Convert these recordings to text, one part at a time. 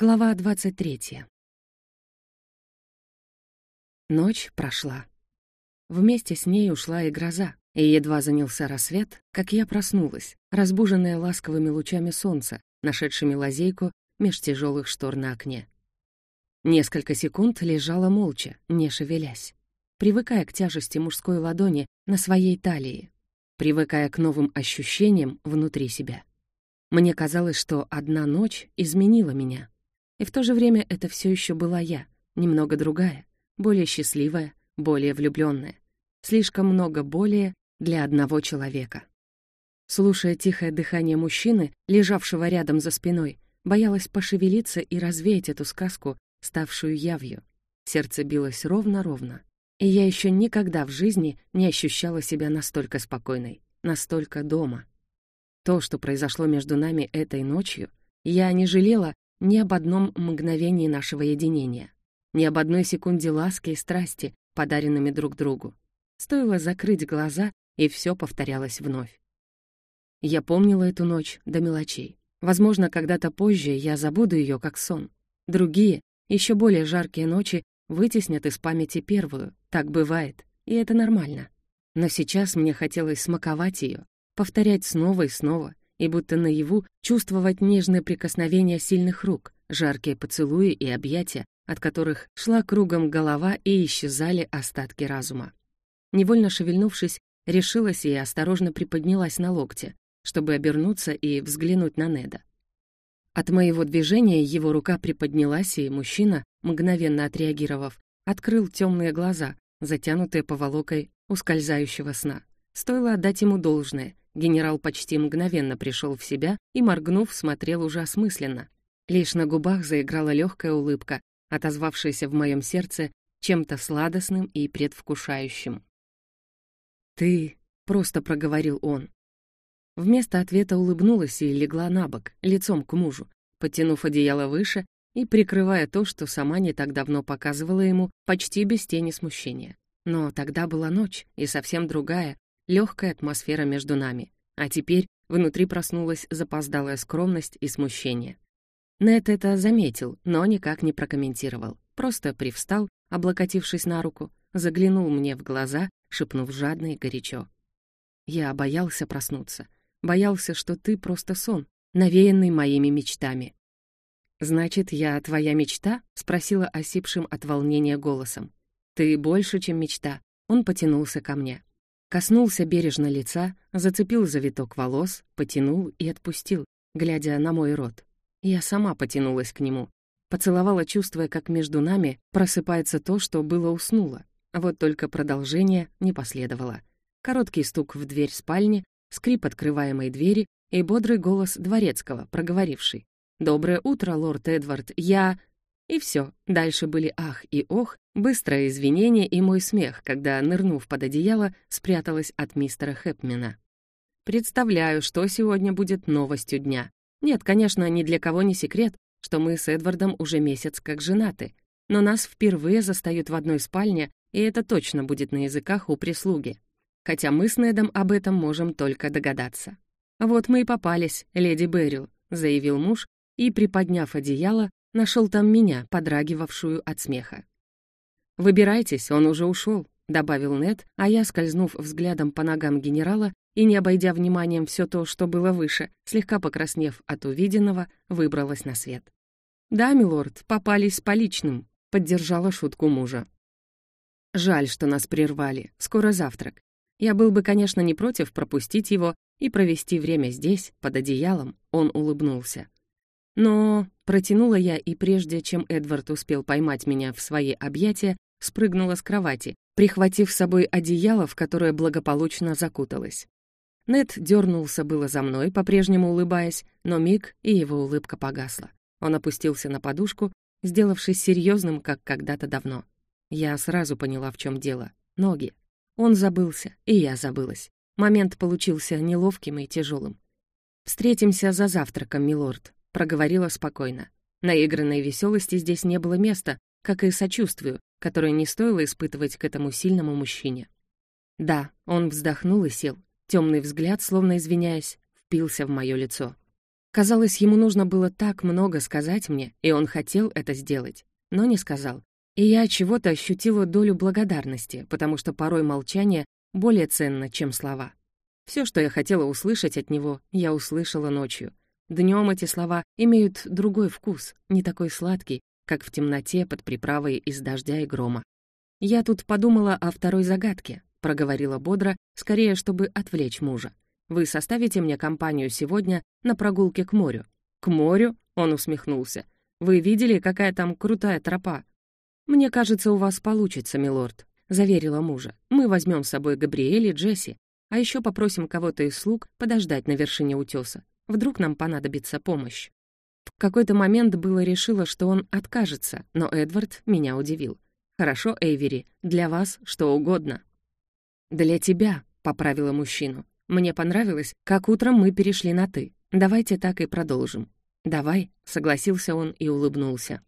Глава 23. Ночь прошла. Вместе с ней ушла и гроза, и едва занялся рассвет, как я проснулась, разбуженная ласковыми лучами солнца, нашедшими лазейку меж тяжелых штор на окне. Несколько секунд лежала молча, не шевелясь, привыкая к тяжести мужской ладони на своей талии, привыкая к новым ощущениям внутри себя. Мне казалось, что одна ночь изменила меня — и в то же время это все еще была я, немного другая, более счастливая, более влюбленная. Слишком много более для одного человека. Слушая тихое дыхание мужчины, лежавшего рядом за спиной, боялась пошевелиться и развеять эту сказку, ставшую явью. Сердце билось ровно-ровно. И я еще никогда в жизни не ощущала себя настолько спокойной, настолько дома. То, что произошло между нами этой ночью, я не жалела ни об одном мгновении нашего единения, ни об одной секунде ласки и страсти, подаренными друг другу. Стоило закрыть глаза, и все повторялось вновь. Я помнила эту ночь до мелочей. Возможно, когда-то позже я забуду ее как сон. Другие, еще более жаркие ночи вытеснят из памяти первую. Так бывает, и это нормально. Но сейчас мне хотелось смаковать ее, повторять снова и снова, и будто наяву чувствовать нежное прикосновение сильных рук, жаркие поцелуи и объятия, от которых шла кругом голова и исчезали остатки разума. Невольно шевельнувшись, решилась и осторожно приподнялась на локте, чтобы обернуться и взглянуть на Неда. От моего движения его рука приподнялась, и мужчина, мгновенно отреагировав, открыл темные глаза, затянутые поволокой ускользающего сна. Стоило отдать ему должное, Генерал почти мгновенно пришел в себя и, моргнув, смотрел уже осмысленно. Лишь на губах заиграла легкая улыбка, отозвавшаяся в моем сердце чем-то сладостным и предвкушающим. «Ты...» — просто проговорил он. Вместо ответа улыбнулась и легла на бок, лицом к мужу, подтянув одеяло выше и прикрывая то, что сама не так давно показывала ему, почти без тени смущения. Но тогда была ночь, и совсем другая, легкая атмосфера между нами, а теперь внутри проснулась запоздалая скромность и смущение. Нет это заметил, но никак не прокомментировал, просто привстал, облокотившись на руку, заглянул мне в глаза, шепнув жадно и горячо. Я боялся проснуться, боялся, что ты просто сон, навеянный моими мечтами. «Значит, я твоя мечта?» — спросила осипшим от волнения голосом. «Ты больше, чем мечта». Он потянулся ко мне. Коснулся бережно лица, зацепил завиток волос, потянул и отпустил, глядя на мой рот. Я сама потянулась к нему. Поцеловала, чувствуя, как между нами просыпается то, что было уснуло. Вот только продолжение не последовало. Короткий стук в дверь спальни, скрип открываемой двери и бодрый голос дворецкого, проговоривший. «Доброе утро, лорд Эдвард, я...» И все. Дальше были ах и ох, быстрое извинение и мой смех, когда, нырнув под одеяло, спряталась от мистера Хэпмена. Представляю, что сегодня будет новостью дня. Нет, конечно, ни для кого не секрет, что мы с Эдвардом уже месяц как женаты, но нас впервые застают в одной спальне, и это точно будет на языках у прислуги. Хотя мы с Недом об этом можем только догадаться. «Вот мы и попались, леди Беррил», — заявил муж, и, приподняв одеяло, нашел там меня, подрагивавшую от смеха. «Выбирайтесь, он уже ушел», — добавил Нед, а я, скользнув взглядом по ногам генерала и не обойдя вниманием все то, что было выше, слегка покраснев от увиденного, выбралась на свет. «Да, милорд, попались с поличным», — поддержала шутку мужа. «Жаль, что нас прервали. Скоро завтрак. Я был бы, конечно, не против пропустить его и провести время здесь, под одеялом», — он улыбнулся. Но протянула я, и прежде чем Эдвард успел поймать меня в свои объятия, спрыгнула с кровати, прихватив с собой одеяло, в которое благополучно закуталась. Нед дернулся было за мной, по-прежнему улыбаясь, но миг, и его улыбка погасла. Он опустился на подушку, сделавшись серьезным, как когда-то давно. Я сразу поняла, в чем дело. Ноги. Он забылся, и я забылась. Момент получился неловким и тяжелым. «Встретимся за завтраком, милорд», проговорила спокойно. Наигранной веселости здесь не было места, как и сочувствию, которое не стоило испытывать к этому сильному мужчине. Да, он вздохнул и сел. Темный взгляд, словно извиняясь, впился в мое лицо. Казалось, ему нужно было так много сказать мне, и он хотел это сделать, но не сказал. И я чего-то ощутила долю благодарности, потому что порой молчание более ценно, чем слова. Все, что я хотела услышать от него, я услышала ночью. Днем эти слова имеют другой вкус, не такой сладкий, как в темноте под приправой из дождя и грома. «Я тут подумала о второй загадке», — проговорила бодро, скорее, чтобы отвлечь мужа. «Вы составите мне компанию сегодня на прогулке к морю?» «К морю?» — он усмехнулся. «Вы видели, какая там крутая тропа?» «Мне кажется, у вас получится, милорд», — заверила мужа. «Мы возьмем с собой Габриэль и Джесси, а еще попросим кого-то из слуг подождать на вершине утеса. Вдруг нам понадобится помощь». В какой-то момент было решила, что он откажется, но Эдвард меня удивил. «Хорошо, Эйвери, для вас что угодно». «Для тебя», — поправила мужчину. «Мне понравилось, как утром мы перешли на «ты». Давайте так и продолжим». «Давай», — согласился он и улыбнулся.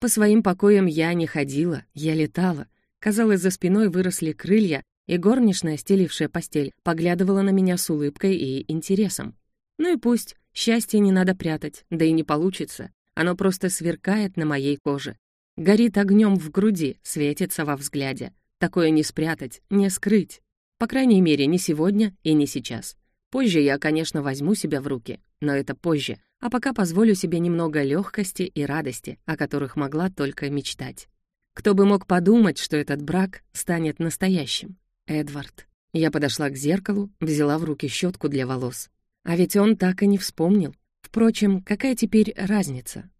По своим покоям я не ходила, я летала. Казалось, за спиной выросли крылья, и горничная, стелившая постель, поглядывала на меня с улыбкой и интересом. Ну и пусть, счастье не надо прятать, да и не получится. Оно просто сверкает на моей коже. Горит огнем в груди, светится во взгляде. Такое не спрятать, не скрыть. По крайней мере, не сегодня и не сейчас. Позже я, конечно, возьму себя в руки, но это позже, а пока позволю себе немного легкости и радости, о которых могла только мечтать. Кто бы мог подумать, что этот брак станет настоящим? Эдвард. Я подошла к зеркалу, взяла в руки щетку для волос. А ведь он так и не вспомнил. Впрочем, какая теперь разница?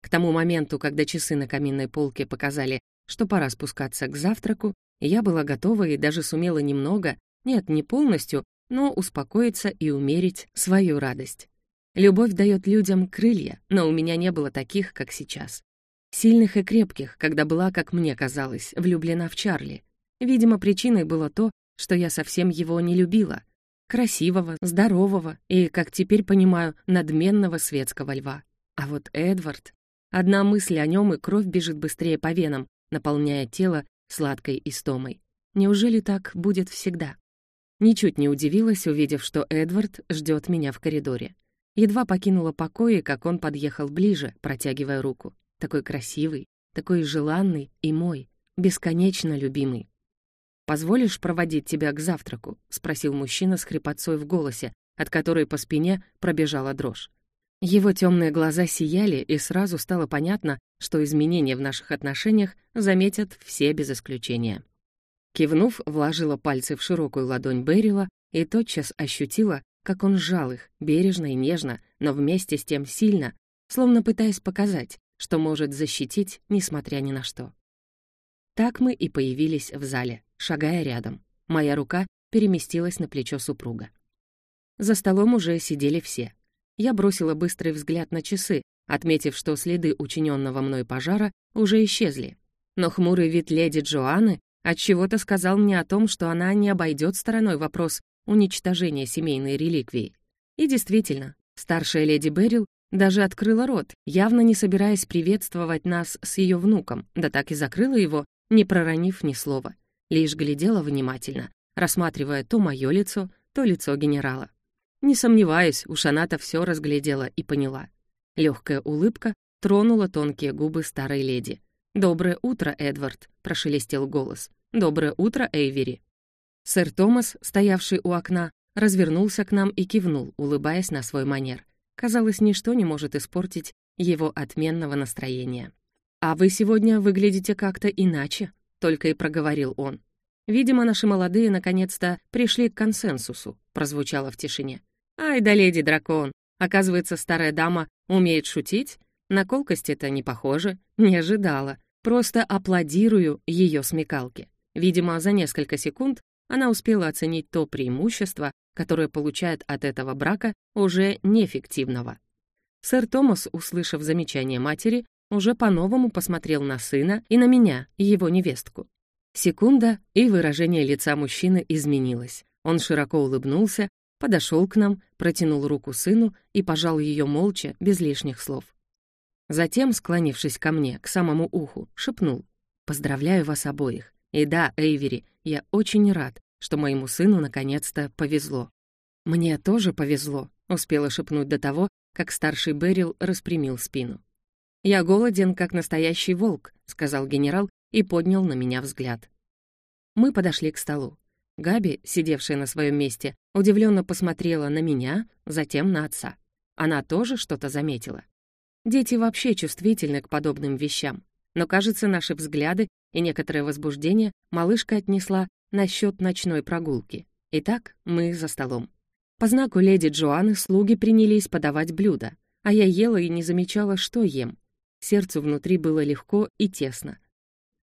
К тому моменту, когда часы на каминной полке показали, что пора спускаться к завтраку, я была готова и даже сумела немного, нет, не полностью, но успокоиться и умерить свою радость. Любовь дает людям крылья, но у меня не было таких, как сейчас. Сильных и крепких, когда была, как мне казалось, влюблена в Чарли, Видимо, причиной было то, что я совсем его не любила. Красивого, здорового и, как теперь понимаю, надменного светского льва. А вот Эдвард... Одна мысль о нем, и кровь бежит быстрее по венам, наполняя тело сладкой истомой. Неужели так будет всегда? Ничуть не удивилась, увидев, что Эдвард ждет меня в коридоре. Едва покинула покои, как он подъехал ближе, протягивая руку. Такой красивый, такой желанный и мой, бесконечно любимый. «Позволишь проводить тебя к завтраку?» — спросил мужчина с хрипотцой в голосе, от которой по спине пробежала дрожь. Его темные глаза сияли, и сразу стало понятно, что изменения в наших отношениях заметят все без исключения. Кивнув, вложила пальцы в широкую ладонь Берила и тотчас ощутила, как он сжал их, бережно и нежно, но вместе с тем сильно, словно пытаясь показать, что может защитить, несмотря ни на что. Так мы и появились в зале шагая рядом. Моя рука переместилась на плечо супруга. За столом уже сидели все. Я бросила быстрый взгляд на часы, отметив, что следы учиненного мной пожара уже исчезли. Но хмурый вид леди Джоанны отчего-то сказал мне о том, что она не обойдет стороной вопрос уничтожения семейной реликвии. И действительно, старшая леди Берил даже открыла рот, явно не собираясь приветствовать нас с ее внуком, да так и закрыла его, не проронив ни слова лишь глядела внимательно, рассматривая то мое лицо, то лицо генерала. Не сомневаюсь, уж она-то все разглядела и поняла. Легкая улыбка тронула тонкие губы старой леди. «Доброе утро, Эдвард», — прошелестел голос. «Доброе утро, Эйвери». Сэр Томас, стоявший у окна, развернулся к нам и кивнул, улыбаясь на свой манер. Казалось, ничто не может испортить его отменного настроения. «А вы сегодня выглядите как-то иначе», только и проговорил он. «Видимо, наши молодые наконец-то пришли к консенсусу», прозвучало в тишине. «Ай да леди дракон! Оказывается, старая дама умеет шутить? На колкость это не похоже, не ожидала. Просто аплодирую ее смекалке. Видимо, за несколько секунд она успела оценить то преимущество, которое получает от этого брака уже неэффективного. Сэр Томас, услышав замечание матери, уже по-новому посмотрел на сына и на меня, его невестку. Секунда, и выражение лица мужчины изменилось. Он широко улыбнулся, подошел к нам, протянул руку сыну и пожал ее молча, без лишних слов. Затем, склонившись ко мне, к самому уху, шепнул «Поздравляю вас обоих. И да, Эйвери, я очень рад, что моему сыну наконец-то повезло». «Мне тоже повезло», — успела шепнуть до того, как старший Берил распрямил спину. «Я голоден, как настоящий волк», — сказал генерал и поднял на меня взгляд. Мы подошли к столу. Габи, сидевшая на своем месте, удивленно посмотрела на меня, затем на отца. Она тоже что-то заметила. Дети вообще чувствительны к подобным вещам. Но, кажется, наши взгляды и некоторое возбуждение малышка отнесла на счет ночной прогулки. Итак, мы за столом. По знаку леди Джоанны слуги принялись подавать блюда, а я ела и не замечала, что ем. Сердцу внутри было легко и тесно.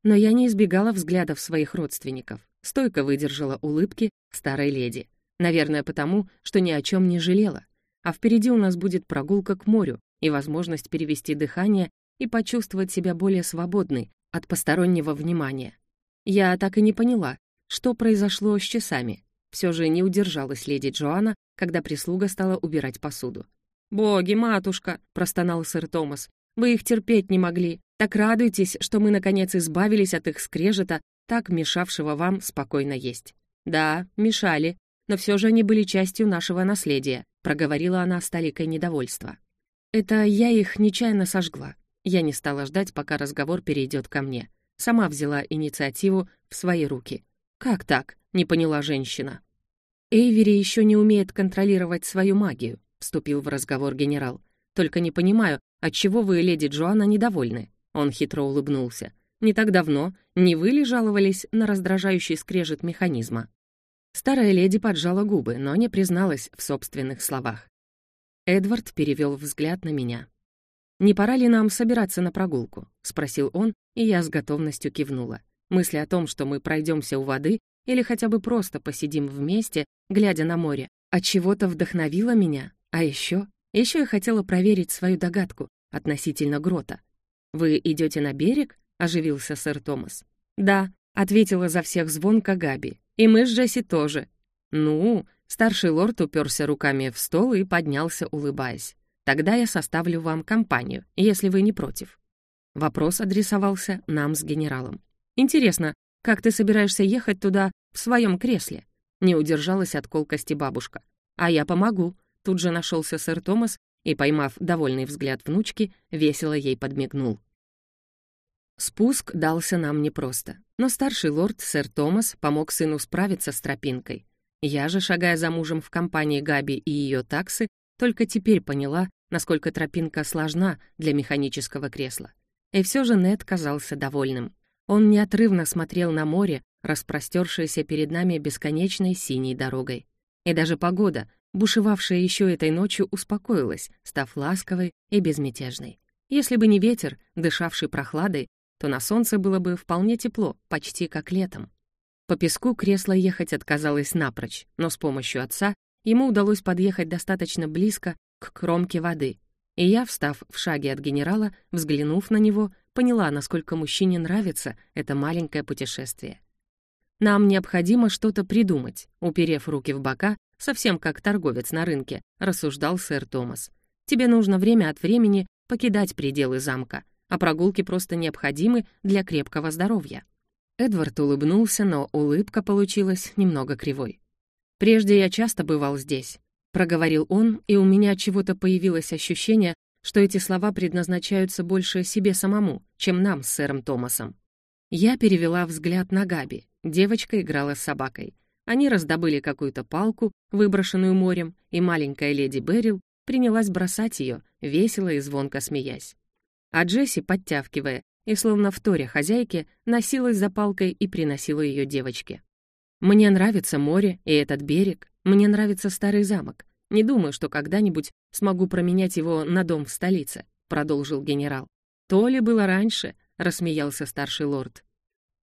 Но я не избегала взглядов своих родственников, стойко выдержала улыбки старой леди. Наверное, потому, что ни о чем не жалела. А впереди у нас будет прогулка к морю и возможность перевести дыхание и почувствовать себя более свободной от постороннего внимания. Я так и не поняла, что произошло с часами. Все же не удержалась леди Джоанна, когда прислуга стала убирать посуду. «Боги, матушка!» — простонал сэр Томас. «Вы их терпеть не могли. Так радуйтесь, что мы, наконец, избавились от их скрежета, так мешавшего вам спокойно есть». «Да, мешали, но все же они были частью нашего наследия», — проговорила она с толикой недовольства. «Это я их нечаянно сожгла. Я не стала ждать, пока разговор перейдет ко мне. Сама взяла инициативу в свои руки. «Как так?» — не поняла женщина. «Эйвери еще не умеет контролировать свою магию», — вступил в разговор генерал. «Только не понимаю, отчего вы, леди Джоанна, недовольны?» Он хитро улыбнулся. «Не так давно не вы ли жаловались на раздражающий скрежет механизма?» Старая леди поджала губы, но не призналась в собственных словах. Эдвард перевел взгляд на меня. «Не пора ли нам собираться на прогулку?» — спросил он, и я с готовностью кивнула. Мысли о том, что мы пройдемся у воды или хотя бы просто посидим вместе, глядя на море, от чего-то вдохновила меня. А еще, еще я хотела проверить свою догадку относительно грота. «Вы идете на берег?» — оживился сэр Томас. «Да», — ответила за всех звонко Габи. «И мы с Джесси тоже». «Ну», — старший лорд уперся руками в стол и поднялся, улыбаясь. Тогда я составлю вам компанию, если вы не против». Вопрос адресовался нам с генералом. «Интересно, как ты собираешься ехать туда в своем кресле?» Не удержалась от колкости бабушка. «А я помогу», — тут же нашелся сэр Томас и, поймав довольный взгляд внучки, весело ей подмигнул. Спуск дался нам непросто, но старший лорд, сэр Томас, помог сыну справиться с тропинкой. Я же, шагая за мужем в компании Габи и ее таксы, только теперь поняла, насколько тропинка сложна для механического кресла. И все же Нед казался довольным. Он неотрывно смотрел на море, распростершееся перед нами бесконечной синей дорогой. И даже погода, бушевавшая еще этой ночью, успокоилась, став ласковой и безмятежной. Если бы не ветер, дышавший прохладой, то на солнце было бы вполне тепло, почти как летом. По песку кресло ехать отказалось напрочь, но с помощью отца ему удалось подъехать достаточно близко к кромке воды, и я, встав в шаге от генерала, взглянув на него, поняла, насколько мужчине нравится это маленькое путешествие. «Нам необходимо что-то придумать», уперев руки в бока, совсем как торговец на рынке, рассуждал сэр Томас. «Тебе нужно время от времени покидать пределы замка, а прогулки просто необходимы для крепкого здоровья». Эдвард улыбнулся, но улыбка получилась немного кривой. «Прежде я часто бывал здесь, проговорил он, и у меня чего-то появилось ощущение, что эти слова предназначаются больше себе самому, чем нам с сэром Томасом. Я перевела взгляд на Габи. Девочка играла с собакой. Они раздобыли какую-то палку, выброшенную морем, и маленькая леди Берил принялась бросать ее, весело и звонко смеясь. А Джесси, подтявкивая и словно в торе хозяйке, носилась за палкой и приносила ее девочке. «Мне нравится море и этот берег, мне нравится старый замок. Не думаю, что когда-нибудь смогу променять его на дом в столице», — продолжил генерал. «То ли было раньше», — рассмеялся старший лорд.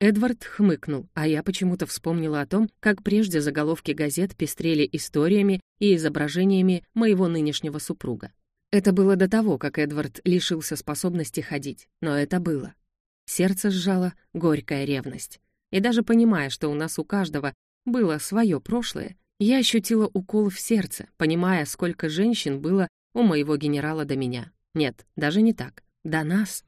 Эдвард хмыкнул, а я почему-то вспомнила о том, как прежде заголовки газет пестрели историями и изображениями моего нынешнего супруга. Это было до того, как Эдвард лишился способности ходить, но это было. Сердце сжало горькая ревность. И даже понимая, что у нас у каждого было свое прошлое, я ощутила укол в сердце, понимая, сколько женщин было у моего генерала до меня. Нет, даже не так. До нас.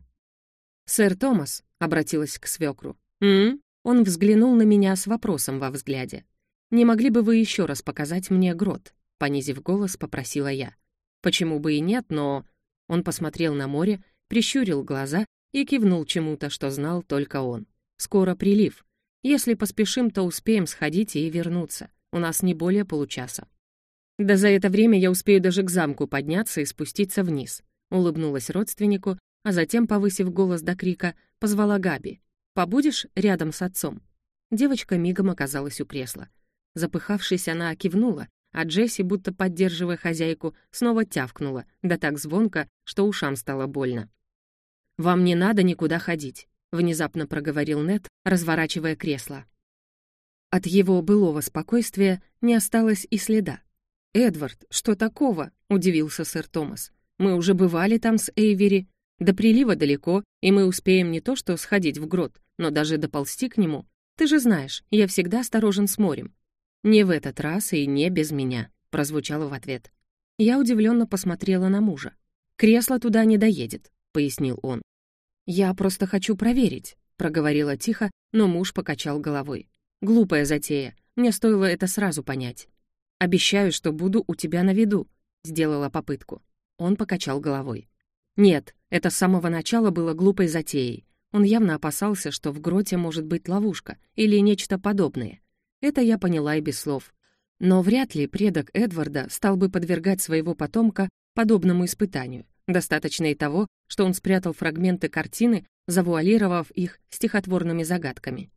«Сэр Томас», — обратилась к свекру. «М?», Он взглянул на меня с вопросом во взгляде. «Не могли бы вы еще раз показать мне грот?» — понизив голос, попросила я. «Почему бы и нет, но...» Он посмотрел на море, прищурил глаза и кивнул чему-то, что знал только он. «Скоро прилив. Если поспешим, то успеем сходить и вернуться. У нас не более получаса». «Да за это время я успею даже к замку подняться и спуститься вниз», — улыбнулась родственнику, а затем, повысив голос до крика, позвала Габи. «Побудешь рядом с отцом?» Девочка мигом оказалась у кресла. Запыхавшись, она кивнула, а Джесси, будто поддерживая хозяйку, снова тявкнула, да так звонко, что ушам стало больно. «Вам не надо никуда ходить», — внезапно проговорил Нет, разворачивая кресло. От его былого спокойствия не осталось и следа. «Эдвард, что такого?» — удивился сэр Томас. «Мы уже бывали там с Эйвери. До прилива далеко, и мы успеем не то что сходить в грот, но даже доползти к нему. Ты же знаешь, я всегда осторожен с морем». «Не в этот раз и не без меня», — прозвучало в ответ. Я удивленно посмотрела на мужа. «Кресло туда не доедет», — пояснил он. «Я просто хочу проверить», — проговорила тихо, но муж покачал головой. «Глупая затея. Мне стоило это сразу понять. Обещаю, что буду у тебя на виду», — сделала попытку. Он покачал головой. «Нет, это с самого начала было глупой затеей. Он явно опасался, что в гроте может быть ловушка или нечто подобное. Это я поняла и без слов. Но вряд ли предок Эдварда стал бы подвергать своего потомка подобному испытанию. Достаточно и того, что он спрятал фрагменты картины, завуалировав их стихотворными загадками.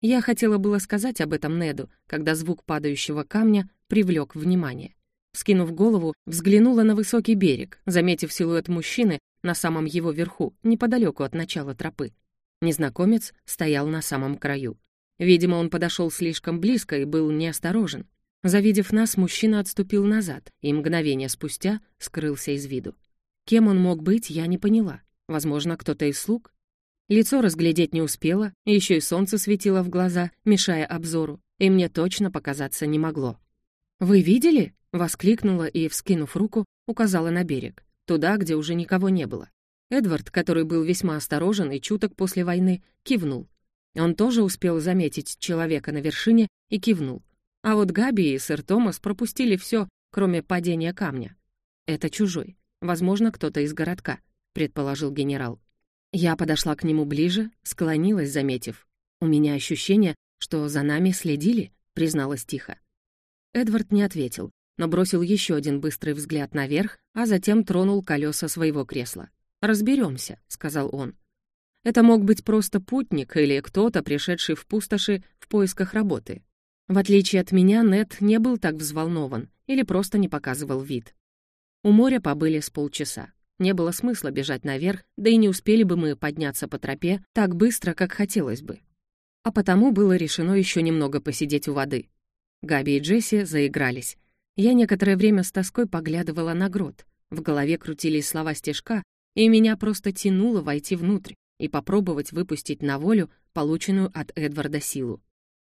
Я хотела было сказать об этом Неду, когда звук падающего камня привлек внимание. Скинув голову, взглянула на высокий берег, заметив силуэт мужчины на самом его верху, неподалеку от начала тропы. Незнакомец стоял на самом краю. Видимо, он подошел слишком близко и был неосторожен. Завидев нас, мужчина отступил назад и мгновение спустя скрылся из виду. Кем он мог быть, я не поняла. Возможно, кто-то из слуг? Лицо разглядеть не успела, еще и солнце светило в глаза, мешая обзору, и мне точно показаться не могло. «Вы видели?» — воскликнула и, вскинув руку, указала на берег, туда, где уже никого не было. Эдвард, который был весьма осторожен и чуток после войны, кивнул. Он тоже успел заметить человека на вершине и кивнул. А вот Габи и сэр Томас пропустили все, кроме падения камня. Это чужой. Возможно, кто-то из городка, предположил генерал. Я подошла к нему ближе, склонилась, заметив. У меня ощущение, что за нами следили, призналась тихо. Эдвард не ответил, но бросил еще один быстрый взгляд наверх, а затем тронул колеса своего кресла. Разберемся, сказал он. Это мог быть просто путник или кто-то, пришедший в пустоши в поисках работы. В отличие от меня, Нет не был так взволнован или просто не показывал вид. У моря побыли с полчаса. Не было смысла бежать наверх, да и не успели бы мы подняться по тропе так быстро, как хотелось бы. А потому было решено еще немного посидеть у воды. Габи и Джесси заигрались. Я некоторое время с тоской поглядывала на грот. В голове крутились слова стежка, и меня просто тянуло войти внутрь и попробовать выпустить на волю полученную от Эдварда силу.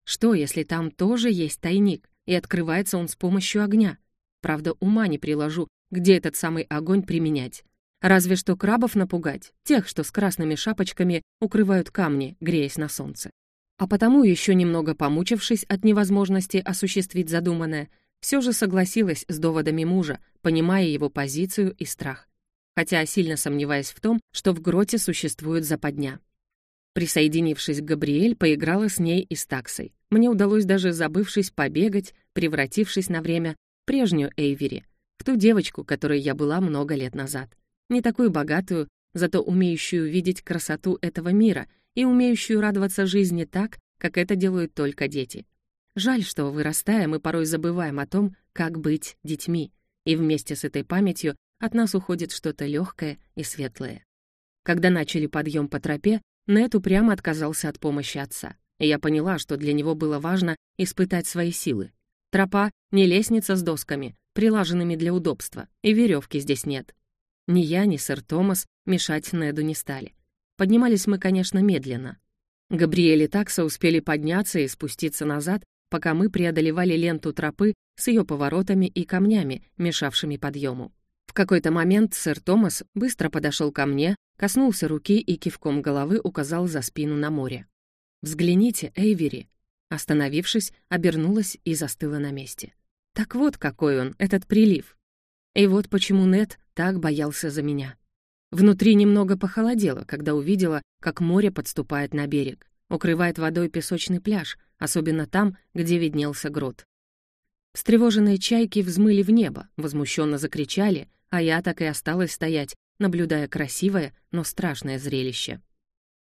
Что, если там тоже есть тайник, и открывается он с помощью огня? Правда, ума не приложу, где этот самый огонь применять. Разве что крабов напугать, тех, что с красными шапочками укрывают камни, греясь на солнце. А потому, еще немного помучившись от невозможности осуществить задуманное, все же согласилась с доводами мужа, понимая его позицию и страх. Хотя сильно сомневаясь в том, что в гроте существует западня. Присоединившись к Габриэль, поиграла с ней и с таксой. Мне удалось даже, забывшись, побегать, превратившись на время в прежнюю Эйвери — в ту девочку, которой я была много лет назад. Не такую богатую, зато умеющую видеть красоту этого мира и умеющую радоваться жизни так, как это делают только дети. Жаль, что, вырастая, мы порой забываем о том, как быть детьми, и вместе с этой памятью от нас уходит что-то легкое и светлое. Когда начали подъем по тропе, Нет упрямо отказался от помощи отца, и я поняла, что для него было важно испытать свои силы. Тропа — не лестница с досками, прилаженными для удобства, и веревки здесь нет. Ни я, ни сэр Томас мешать Неду не стали. Поднимались мы, конечно, медленно. Габриэль и Такса успели подняться и спуститься назад, пока мы преодолевали ленту тропы с ее поворотами и камнями, мешавшими подъему. В какой-то момент сэр Томас быстро подошел ко мне, коснулся руки и кивком головы указал за спину на море. «Взгляните, Эйвери!» Остановившись, обернулась и застыла на месте. Так вот какой он, этот прилив. И вот почему Нет так боялся за меня. Внутри немного похолодело, когда увидела, как море подступает на берег, укрывает водой песочный пляж, особенно там, где виднелся грот. Встревоженные чайки взмыли в небо, возмущенно закричали, а я так и осталась стоять, наблюдая красивое, но страшное зрелище.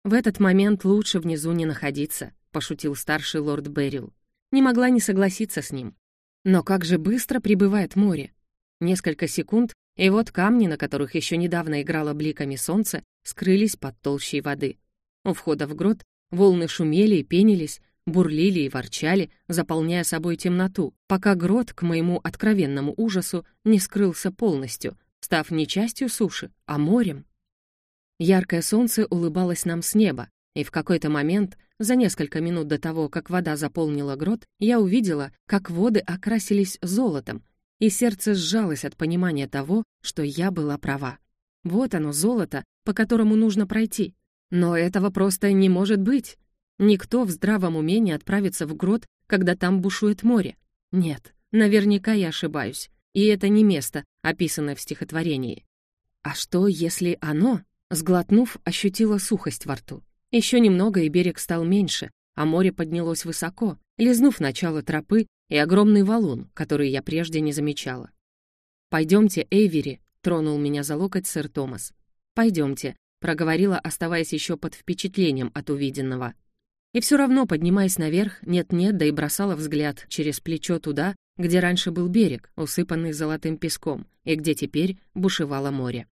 «В этот момент лучше внизу не находиться», — пошутил старший лорд Беррил. Не могла не согласиться с ним. Но как же быстро прибывает море. Несколько секунд, и вот камни, на которых еще недавно играло бликами солнце, скрылись под толщей воды. У входа в грот волны шумели и пенились, бурлили и ворчали, заполняя собой темноту, пока грот, к моему откровенному ужасу, не скрылся полностью, став не частью суши, а морем. Яркое солнце улыбалось нам с неба, и в какой-то момент, за несколько минут до того, как вода заполнила грот, я увидела, как воды окрасились золотом, и сердце сжалось от понимания того, что я была права. Вот оно, золото, по которому нужно пройти. Но этого просто не может быть. Никто в здравом уме не отправится в грот, когда там бушует море. Нет, наверняка я ошибаюсь. И это не место, описанное в стихотворении. А что, если оно, сглотнув, ощутило сухость во рту? Еще немного, и берег стал меньше, а море поднялось высоко, лизнув начало тропы и огромный валун, который я прежде не замечала. «Пойдемте, Эйвери», — тронул меня за локоть сэр Томас. «Пойдемте», — проговорила, оставаясь еще под впечатлением от увиденного. И все равно, поднимаясь наверх, нет-нет, да и бросала взгляд через плечо туда, где раньше был берег, усыпанный золотым песком, и где теперь бушевало море.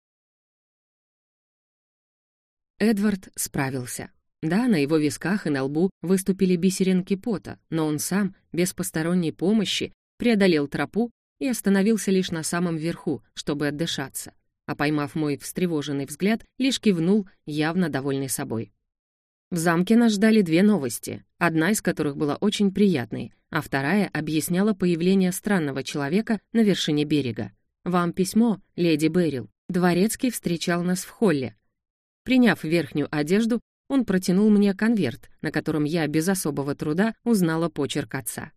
Эдвард справился. Да, на его висках и на лбу выступили бисеринки пота, но он сам, без посторонней помощи, преодолел тропу и остановился лишь на самом верху, чтобы отдышаться. А поймав мой встревоженный взгляд, лишь кивнул, явно довольный собой. В замке нас ждали две новости, одна из которых была очень приятной, а вторая объясняла появление странного человека на вершине берега. «Вам письмо, леди Берил». Дворецкий встречал нас в холле. Приняв верхнюю одежду, он протянул мне конверт, на котором я без особого труда узнала почерк отца.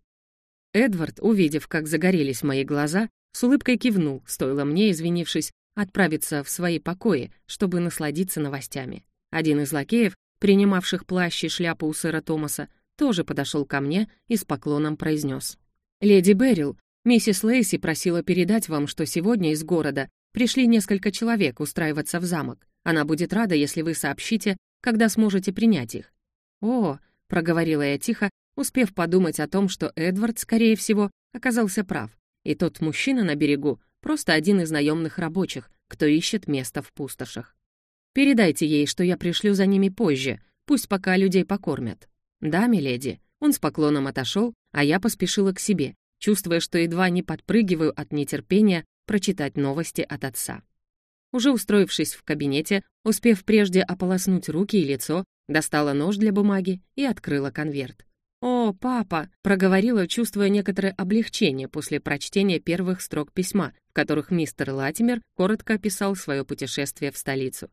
Эдвард, увидев, как загорелись мои глаза, с улыбкой кивнул, стоило мне, извинившись, отправиться в свои покои, чтобы насладиться новостями. Один из лакеев принимавших плащ и шляпу у сэра Томаса, тоже подошел ко мне и с поклоном произнес. «Леди Беррил, миссис Лейси просила передать вам, что сегодня из города пришли несколько человек устраиваться в замок. Она будет рада, если вы сообщите, когда сможете принять их». «О», — проговорила я тихо, успев подумать о том, что Эдвард, скорее всего, оказался прав. И тот мужчина на берегу — просто один из наемных рабочих, кто ищет место в пустошах. Передайте ей, что я пришлю за ними позже, пусть пока людей покормят». «Да, миледи». Он с поклоном отошел, а я поспешила к себе, чувствуя, что едва не подпрыгиваю от нетерпения прочитать новости от отца. Уже устроившись в кабинете, успев прежде ополоснуть руки и лицо, достала нож для бумаги и открыла конверт. «О, папа!» — проговорила, чувствуя некоторое облегчение после прочтения первых строк письма, в которых мистер Латимер коротко описал свое путешествие в столицу.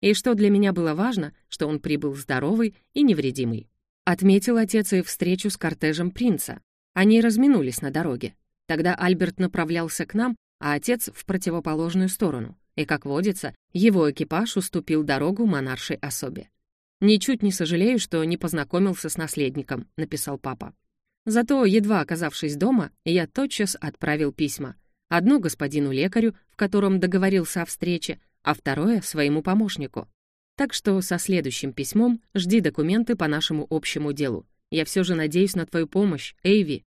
И что для меня было важно, что он прибыл здоровый и невредимый. Отметил отец и встречу с кортежем принца. Они разминулись на дороге. Тогда Альберт направлялся к нам, а отец — в противоположную сторону. И, как водится, его экипаж уступил дорогу монаршей особе. «Ничуть не сожалею, что не познакомился с наследником», — написал папа. Зато, едва оказавшись дома, я тотчас отправил письма. Одно господину лекарю, в котором договорился о встрече, а второе — своему помощнику. Так что со следующим письмом жди документы по нашему общему делу. Я все же надеюсь на твою помощь, Эйви».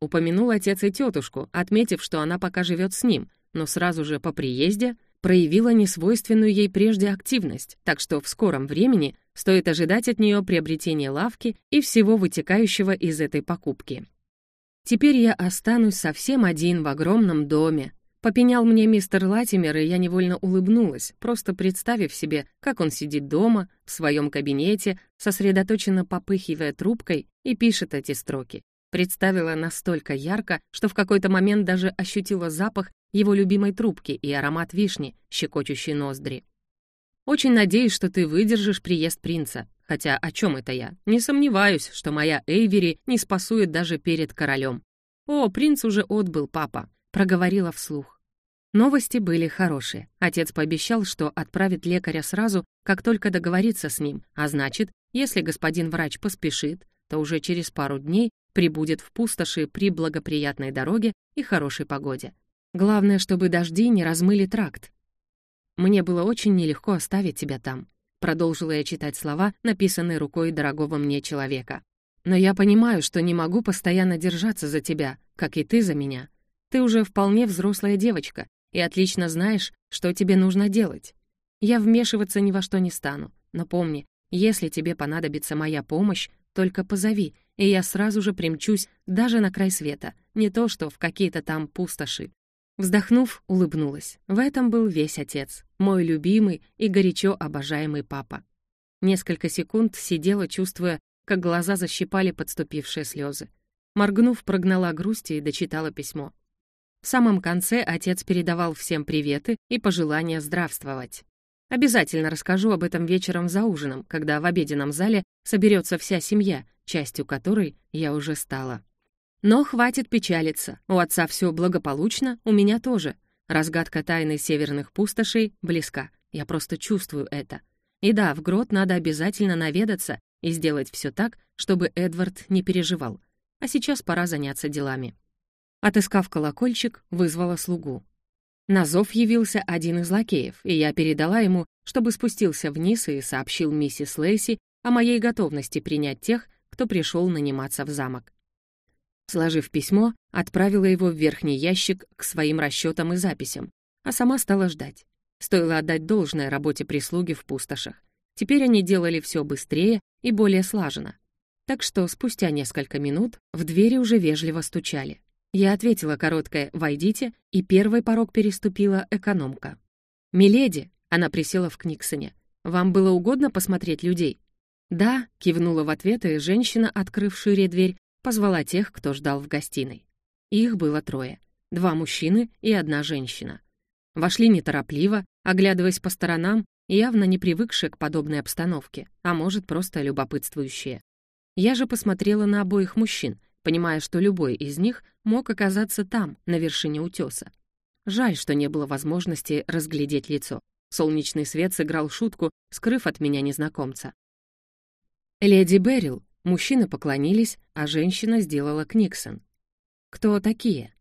Упомянул отец и тетушку, отметив, что она пока живет с ним, но сразу же по приезде проявила несвойственную ей прежде активность, так что в скором времени стоит ожидать от нее приобретения лавки и всего вытекающего из этой покупки. Теперь я останусь совсем один в огромном доме, Попенял мне мистер Латимер, и я невольно улыбнулась, просто представив себе, как он сидит дома, в своем кабинете, сосредоточенно попыхивая трубкой и пишет эти строки. Представила настолько ярко, что в какой-то момент даже ощутила запах его любимой трубки и аромат вишни, щекочущий ноздри. «Очень надеюсь, что ты выдержишь приезд принца. Хотя о чем это я? Не сомневаюсь, что моя Эйвери не спасует даже перед королем. «О, принц уже отбыл, папа», — проговорила вслух. Новости были хорошие. Отец пообещал, что отправит лекаря сразу, как только договорится с ним, а значит, если господин врач поспешит, то уже через пару дней прибудет в пустоши при благоприятной дороге и хорошей погоде. Главное, чтобы дожди не размыли тракт. «Мне было очень нелегко оставить тебя там», продолжила я читать слова, написанные рукой дорогого мне человека. «Но я понимаю, что не могу постоянно держаться за тебя, как и ты за меня. Ты уже вполне взрослая девочка и отлично знаешь, что тебе нужно делать. Я вмешиваться ни во что не стану, но помни, если тебе понадобится моя помощь, только позови, и я сразу же примчусь даже на край света, не то что в какие-то там пустоши. Вздохнув, улыбнулась. В этом был весь отец, мой любимый и горячо обожаемый папа. Несколько секунд сидела, чувствуя, как глаза защипали подступившие слезы. Моргнув, прогнала грусть и дочитала письмо. В самом конце отец передавал всем приветы и пожелания здравствовать. Обязательно расскажу об этом вечером за ужином, когда в обеденном зале соберется вся семья, частью которой я уже стала. Но хватит печалиться, у отца все благополучно, у меня тоже. Разгадка тайны северных пустошей близка, я просто чувствую это. И да, в грот надо обязательно наведаться и сделать все так, чтобы Эдвард не переживал. А сейчас пора заняться делами. Отыскав колокольчик, вызвала слугу. На зов явился один из лакеев, и я передала ему, чтобы спустился вниз и сообщил миссис Лейси о моей готовности принять тех, кто пришел наниматься в замок. Сложив письмо, отправила его в верхний ящик к своим расчетам и записям, а сама стала ждать. Стоило отдать должное работе прислуги в пустошах. Теперь они делали все быстрее и более слаженно. Так что спустя несколько минут в двери уже вежливо стучали. Я ответила короткое «Войдите», и первый порог переступила экономка. «Миледи», — она присела в Книксоне, — «вам было угодно посмотреть людей?» «Да», — кивнула в ответ, и женщина, открыв шире дверь, позвала тех, кто ждал в гостиной. Их было трое. Два мужчины и одна женщина. Вошли неторопливо, оглядываясь по сторонам, явно не привыкшие к подобной обстановке, а может, просто любопытствующие. Я же посмотрела на обоих мужчин, понимая, что любой из них мог оказаться там, на вершине утеса. Жаль, что не было возможности разглядеть лицо. Солнечный свет сыграл шутку, скрыв от меня незнакомца. «Леди Беррил», мужчины поклонились, а женщина сделала Книксон. «Кто такие?»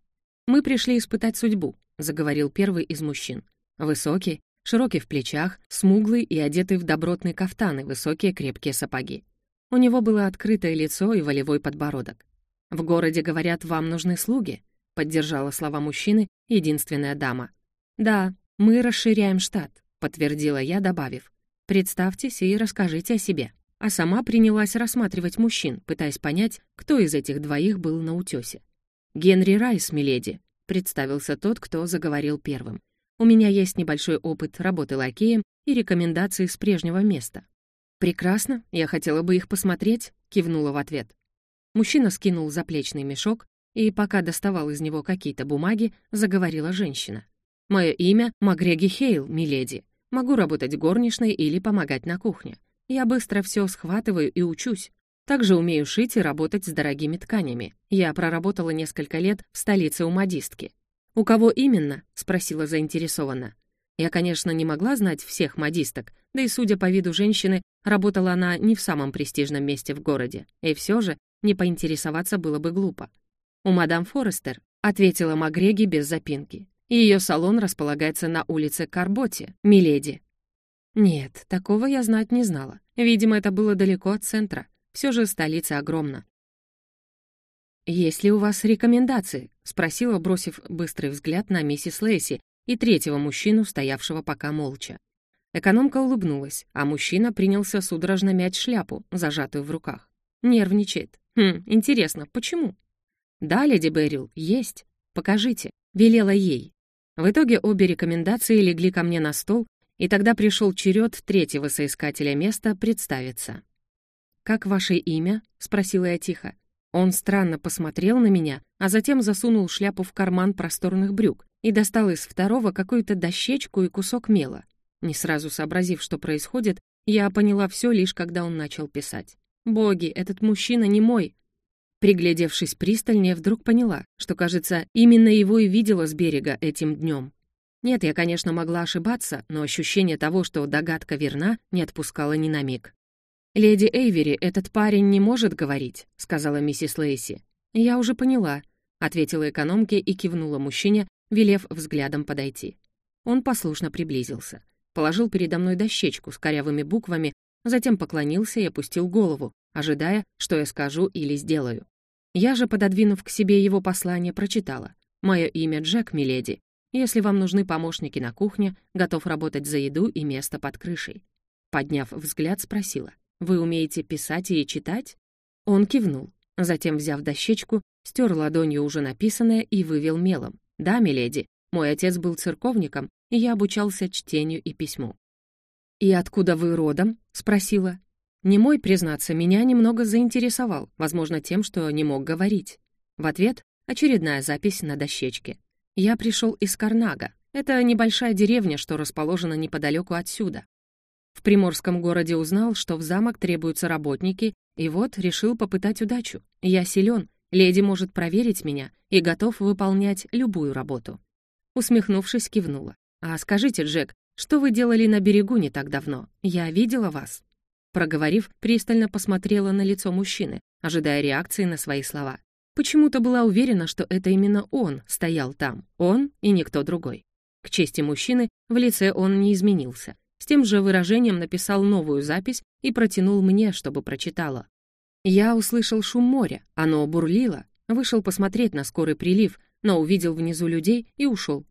«Мы пришли испытать судьбу», — заговорил первый из мужчин. Высокий, широкий в плечах, смуглый и одетый в добротные кафтаны, высокие крепкие сапоги. У него было открытое лицо и волевой подбородок. «В городе, говорят, вам нужны слуги», — поддержала слова мужчины единственная дама. «Да, мы расширяем штат», — подтвердила я, добавив. «Представьтесь и расскажите о себе». А сама принялась рассматривать мужчин, пытаясь понять, кто из этих двоих был на утёсе. «Генри Райс, миледи», — представился тот, кто заговорил первым. «У меня есть небольшой опыт работы лакеем и рекомендации с прежнего места». «Прекрасно, я хотела бы их посмотреть», — кивнула в ответ. Мужчина скинул заплечный мешок, и пока доставал из него какие-то бумаги, заговорила женщина. «Мое имя Магреги Хейл, миледи. Могу работать горничной или помогать на кухне. Я быстро все схватываю и учусь. Также умею шить и работать с дорогими тканями. Я проработала несколько лет в столице у модистки. «У кого именно?» — спросила заинтересованно. Я, конечно, не могла знать всех модисток, да и, судя по виду женщины, работала она не в самом престижном месте в городе. И все же не поинтересоваться было бы глупо. «У мадам Форестер», — ответила Магреги без запинки. «Ее салон располагается на улице Карботи, миледи». Нет, такого я знать не знала. Видимо, это было далеко от центра. Все же столица огромна. «Есть ли у вас рекомендации?» — спросила, бросив быстрый взгляд на миссис Лейси и третьего мужчину, стоявшего пока молча. Экономка улыбнулась, а мужчина принялся судорожно мять шляпу, зажатую в руках. Нервничает. Хм, интересно, почему? Да, леди Беррил, есть. Покажите. Велела ей. В итоге обе рекомендации легли ко мне на стол, и тогда пришел черед третьего соискателя места представиться. «Как ваше имя?» — спросила я тихо. Он странно посмотрел на меня, а затем засунул шляпу в карман просторных брюк и достал из второго какую-то дощечку и кусок мела. Не сразу сообразив, что происходит, я поняла все лишь когда он начал писать. «Боги, этот мужчина не мой!» Приглядевшись пристальнее, вдруг поняла, что, кажется, именно его и видела с берега этим днем. Нет, я, конечно, могла ошибаться, но ощущение того, что догадка верна, не отпускало ни на миг. «Леди Эйвери, этот парень не может говорить», — сказала миссис Лейси. «Я уже поняла», — ответила экономке и кивнула мужчине, велев взглядом подойти. Он послушно приблизился. Положил передо мной дощечку с корявыми буквами, затем поклонился и опустил голову, ожидая, что я скажу или сделаю. Я же, пододвинув к себе его послание, прочитала. «Мое имя Джек, миледи. Если вам нужны помощники на кухне, готов работать за еду и место под крышей». Подняв взгляд, спросила. «Вы умеете писать и читать?» Он кивнул. Затем, взяв дощечку, стер ладонью уже написанное и вывел мелом. «Да, миледи, мой отец был церковником, и я обучался чтению и письму». «И откуда вы родом?» — спросила. Не мой, признаться, меня немного заинтересовал, возможно, тем, что не мог говорить. В ответ — очередная запись на дощечке. Я пришел из Карнага. Это небольшая деревня, что расположена неподалеку отсюда. В приморском городе узнал, что в замок требуются работники, и вот решил попытать удачу. Я силен, леди может проверить меня и готов выполнять любую работу. Усмехнувшись, кивнула. «А скажите, Джек, что вы делали на берегу не так давно? Я видела вас». Проговорив, пристально посмотрела на лицо мужчины, ожидая реакции на свои слова. Почему-то была уверена, что это именно он стоял там, он и никто другой. К чести мужчины, в лице он не изменился. С тем же выражением написал новую запись и протянул мне, чтобы прочитала. Я услышал шум моря, оно бурлило, вышел посмотреть на скорый прилив, но увидел внизу людей и ушел.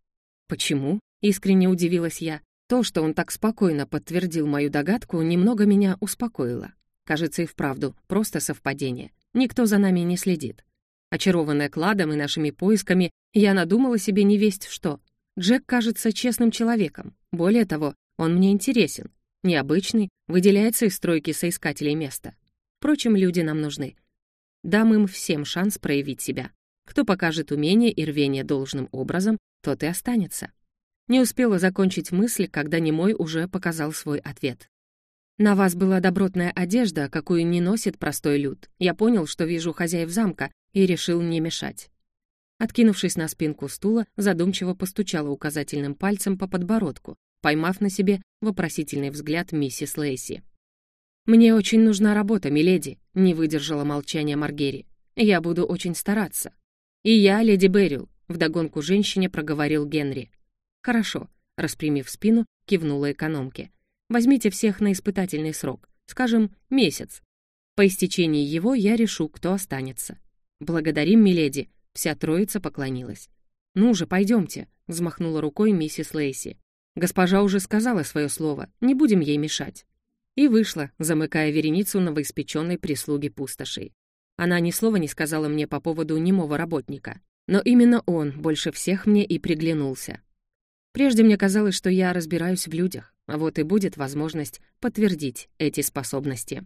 «Почему?» — искренне удивилась я. То, что он так спокойно подтвердил мою догадку, немного меня успокоило. Кажется, и вправду, просто совпадение. Никто за нами не следит. Очарованная кладом и нашими поисками, я надумала себе не весть что. Джек кажется честным человеком. Более того, он мне интересен. Необычный, выделяется из стройки соискателей места. Впрочем, люди нам нужны. Дам им всем шанс проявить себя. Кто покажет умение и рвение должным образом, тот и останется. Не успела закончить мысль, когда немой уже показал свой ответ. «На вас была добротная одежда, какую не носит простой люд. Я понял, что вижу хозяев замка, и решил не мешать». Откинувшись на спинку стула, задумчиво постучала указательным пальцем по подбородку, поймав на себе вопросительный взгляд миссис Лейси. «Мне очень нужна работа, миледи», — не выдержала молчания Маргери. «Я буду очень стараться». «И я, леди Беррил», — вдогонку женщине проговорил Генри. «Хорошо», — распрямив спину, кивнула экономке. «Возьмите всех на испытательный срок, скажем, месяц. По истечении его я решу, кто останется». «Благодарим, миледи», — вся троица поклонилась. «Ну же, пойдемте», — взмахнула рукой миссис Лейси. «Госпожа уже сказала свое слово, не будем ей мешать». И вышла, замыкая вереницу новоиспеченной прислуги пустошей. Она ни слова не сказала мне по поводу немого работника. Но именно он больше всех мне и приглянулся. Прежде мне казалось, что я разбираюсь в людях, а вот и будет возможность подтвердить эти способности.